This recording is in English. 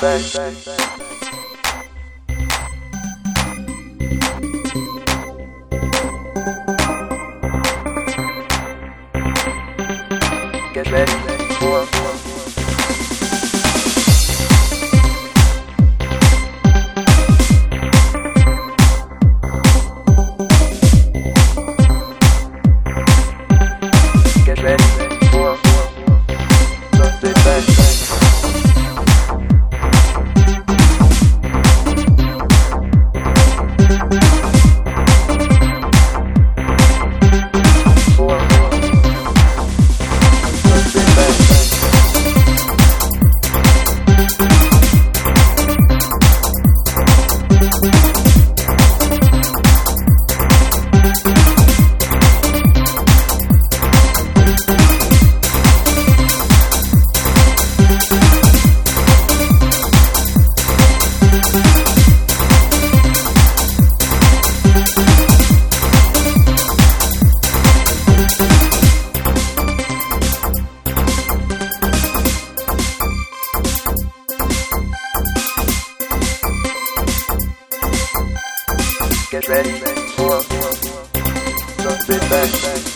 back. Get ready for Get ready for big bang. Get ready for the big bang.